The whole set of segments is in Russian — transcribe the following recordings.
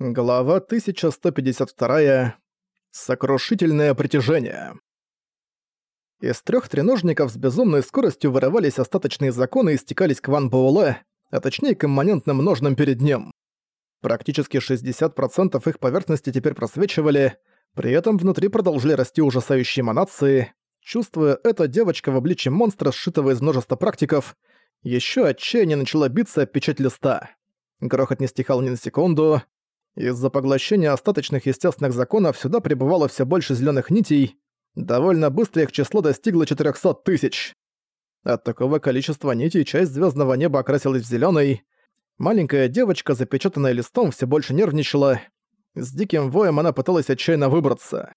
Глава 1152. Сокрушительное притяжение. Из трех треножников с безумной скоростью вырывались остаточные законы и стекались к Ван Буэлэ, а точнее к имманентным ножным перед ним. Практически 60% их поверхности теперь просвечивали, при этом внутри продолжили расти ужасающие эманации. Чувствуя это, девочка в обличье монстра, сшитого из множества практиков, еще отчаяние начала биться об печать листа. Грохот не стихал ни на секунду, из-за поглощения остаточных естественных законов сюда прибывало все больше зеленых нитей, довольно быстро их число достигло 400 тысяч. От такого количества нитей часть звездного неба окрасилась в зеленый. Маленькая девочка, запечатанная листом, все больше нервничала. С диким воем она пыталась отчаянно выбраться.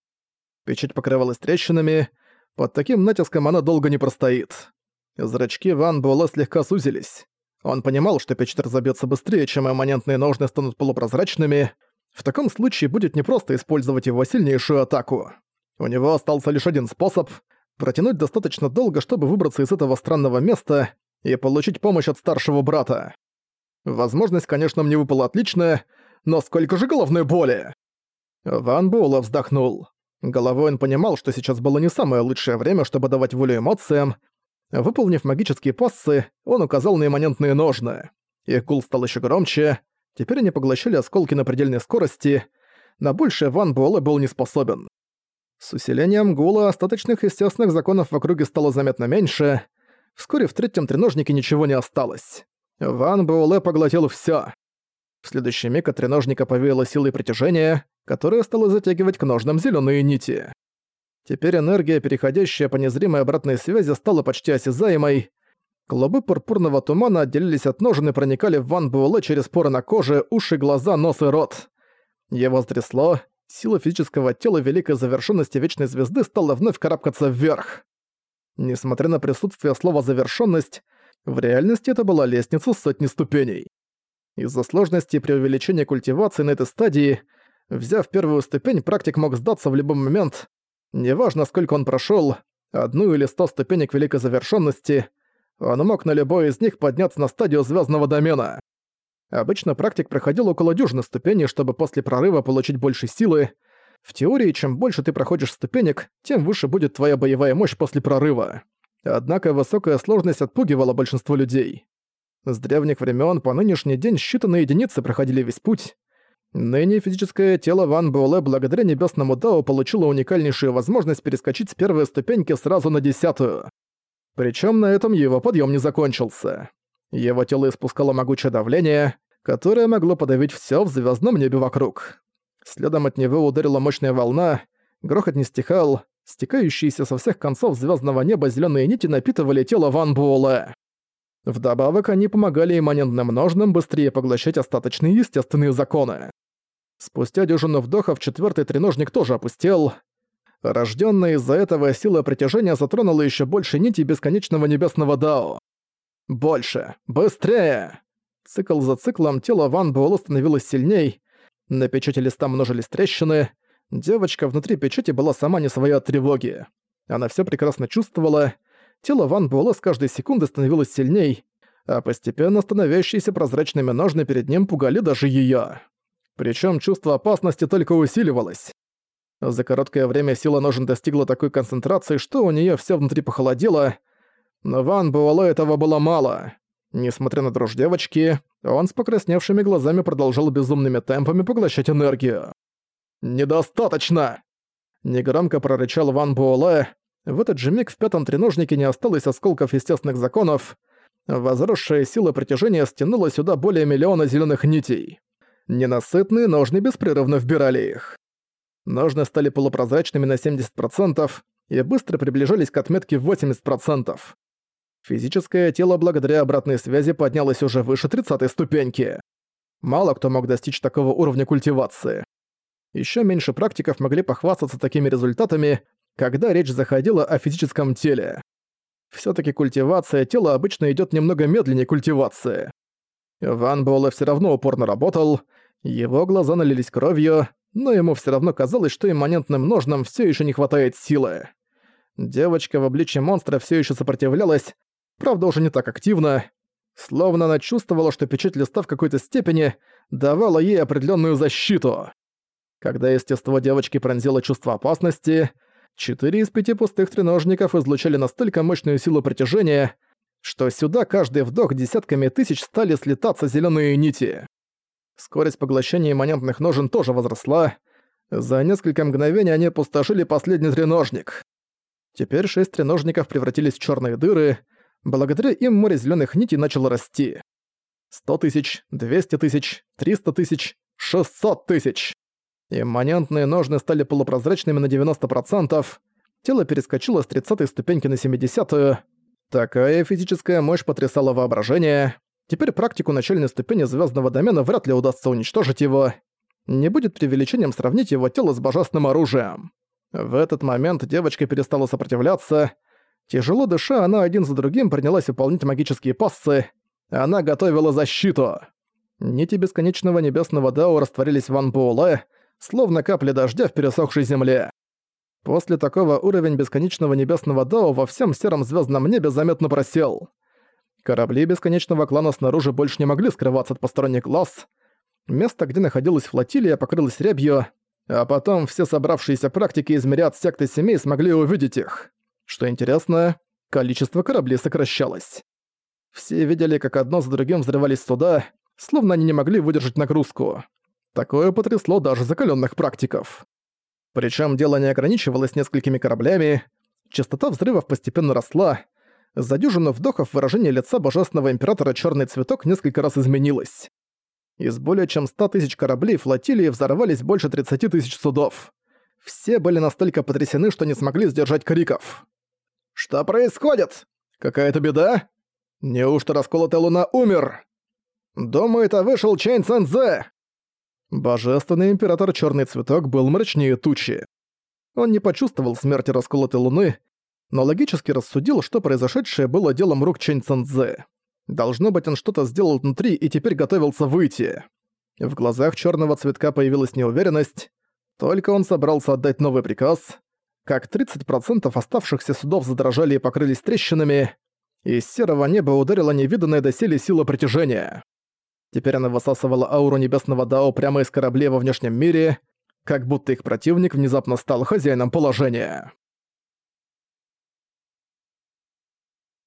Печать покрывалась трещинами, под таким натиском она долго не простоит. Зрачки Ван Буэлэ слегка сузились. Он понимал, что печать разобьется быстрее, чем эманентные ножны станут полупрозрачными. В таком случае будет непросто использовать его сильнейшую атаку. У него остался лишь один способ — протянуть достаточно долго, чтобы выбраться из этого странного места и получить помощь от старшего брата. Возможность, конечно, мне выпала отличная, но сколько же головной боли! Ван Буэлла вздохнул. Головой он понимал, что сейчас было не самое лучшее время, чтобы давать волю эмоциям, Выполнив магические пассы, он указал на имманентные ножны. Их гул стал еще громче. Теперь они поглощали осколки на предельной скорости. На большее Ван Буэлэ был не способен. С усилением гула остаточных естественных законов в округе стало заметно меньше. Вскоре в третьем треножнике ничего не осталось. Ван Буэлэ поглотил всё. В следующий миг от треножника повеяло силой притяжения, которая стала затягивать к ножным зелёные нити. Теперь энергия, переходящая по незримой обратной связи, стала почти осязаемой. Клубы пурпурного тумана отделились от ножен и проникали в Ван Буэлэ через поры на коже, уши, глаза, нос и рот. Его стрясло, сила физического тела великой завершенности Вечной Звезды стала вновь карабкаться вверх. Несмотря на присутствие слова «завершенность», в реальности это была лестница сотни ступеней. Из-за сложности и преувеличения культивации на этой стадии, взяв первую ступень, практик мог сдаться в любой момент, Неважно, сколько он прошёл, одну или сто ступенек великой завершенности, он мог на любой из них подняться на стадию звездного домена. Обычно практик проходил около дюжины ступеней, чтобы после прорыва получить больше силы. В теории, чем больше ты проходишь ступенек, тем выше будет твоя боевая мощь после прорыва. Однако высокая сложность отпугивала большинство людей. С древних времен по нынешний день считанные единицы проходили весь путь, Ныне физическое тело Ван Буэлэ благодаря небесному Дао получило уникальнейшую возможность перескочить с первой ступеньки сразу на десятую. Причем на этом его подъем не закончился. Его тело испускало могучее давление, которое могло подавить все в звездном небе вокруг. Следом от него ударила мощная волна, грохот не стихал, стекающиеся со всех концов звездного неба зеленые нити напитывали тело Ван Буэлэ. Вдобавок они помогали имманентным ножным быстрее поглощать остаточные естественные законы. Спустя дюжину вдохов четвертый треножник тоже опустел. Рожденная из-за этого сила притяжения затронула еще больше нитей бесконечного небесного Дао. Больше! Быстрее! Цикл за циклом тело Ван Буэлла становилось сильней, на печати листа множились трещины, девочка внутри печати была сама не своя от тревоги. Она все прекрасно чувствовала, тело Ван Буэлла с каждой секунды становилось сильней, а постепенно становящиеся прозрачными ножны перед ним пугали даже её. Причем чувство опасности только усиливалось. За короткое время сила ножен достигла такой концентрации, что у нее все внутри похолодело, но Ван Буэлэ этого было мало. Несмотря на дрожь девочки, он с покрасневшими глазами продолжал безумными темпами поглощать энергию. «Недостаточно!» Негромко прорычал Ван Буэлэ. В этот же миг в пятом треножнике не осталось осколков естественных законов. Возросшая сила притяжения стянула сюда более миллиона зеленых нитей. Ненасытные ножны беспрерывно вбирали их. Ножны стали полупрозрачными на 70% и быстро приближались к отметке в 80%. Физическое тело благодаря обратной связи поднялось уже выше 30 ступеньки. Мало кто мог достичь такого уровня культивации. Еще меньше практиков могли похвастаться такими результатами, когда речь заходила о физическом теле. все таки культивация тела обычно идет немного медленнее культивации. Ван Буэлэ всё равно упорно работал, его глаза налились кровью, но ему все равно казалось, что имманентным ножнам все еще не хватает силы. Девочка в обличье монстра все еще сопротивлялась, правда уже не так активно. Словно она чувствовала, что печать листа в какой-то степени давало ей определенную защиту. Когда естество девочки пронзило чувство опасности, четыре из пяти пустых треножников излучали настолько мощную силу притяжения, что сюда каждый вдох десятками тысяч стали слетаться зеленые нити. Скорость поглощения имманентных ножен тоже возросла. За несколько мгновений они опустошили последний треножник. Теперь шесть треножников превратились в черные дыры. Благодаря им море зеленых нитей начало расти. Сто тысяч, двести тысяч, триста тысяч, шестьсот тысяч. Имманентные ножны стали полупрозрачными на 90%. Тело перескочило с 30 ступеньки на 70-ю. Такая физическая мощь потрясала воображение. Теперь практику начальной ступени звездного домена вряд ли удастся уничтожить его. Не будет преувеличением сравнить его тело с божественным оружием. В этот момент девочка перестала сопротивляться. Тяжело дыша, она один за другим принялась выполнять магические пассы. Она готовила защиту. Нити бесконечного небесного Дао растворились в Ван словно капли дождя в пересохшей земле. После такого уровень бесконечного небесного Дао во всем сером звездном небе заметно просел. Корабли бесконечного клана снаружи больше не могли скрываться от посторонних глаз. Место, где находилась флотилия, покрылось рябью, а потом все собравшиеся практики из мириад сект и семей смогли увидеть их. Что интересно, количество кораблей сокращалось. Все видели, как одно за другим взрывались суда, словно они не могли выдержать нагрузку. Такое потрясло даже закаленных практиков. Причем дело не ограничивалось несколькими кораблями, частота взрывов постепенно росла, за дюжину вдохов выражение лица божественного императора Черный Цветок несколько раз изменилось. Из более чем 100 тысяч кораблей флотилии взорвались больше 30 тысяч судов. Все были настолько потрясены, что не смогли сдержать криков. «Что происходит? Какая-то беда? Неужто расколотая луна умер? Думаю, это вышел Чэнь Цэнзэ!» Божественный император Черный Цветок был мрачнее тучи. Он не почувствовал смерти расколотой луны, но логически рассудил, что произошедшее было делом рук Чэнь Цэнзэ. Должно быть, он что-то сделал внутри и теперь готовился выйти. В глазах черного цветка появилась неуверенность. Только он собрался отдать новый приказ, как 30% оставшихся судов задрожали и покрылись трещинами, из серого неба ударила невиданная доселе сила притяжения. Теперь она высасывала ауру небесного Дао прямо из кораблей во внешнем мире, как будто их противник внезапно стал хозяином положения.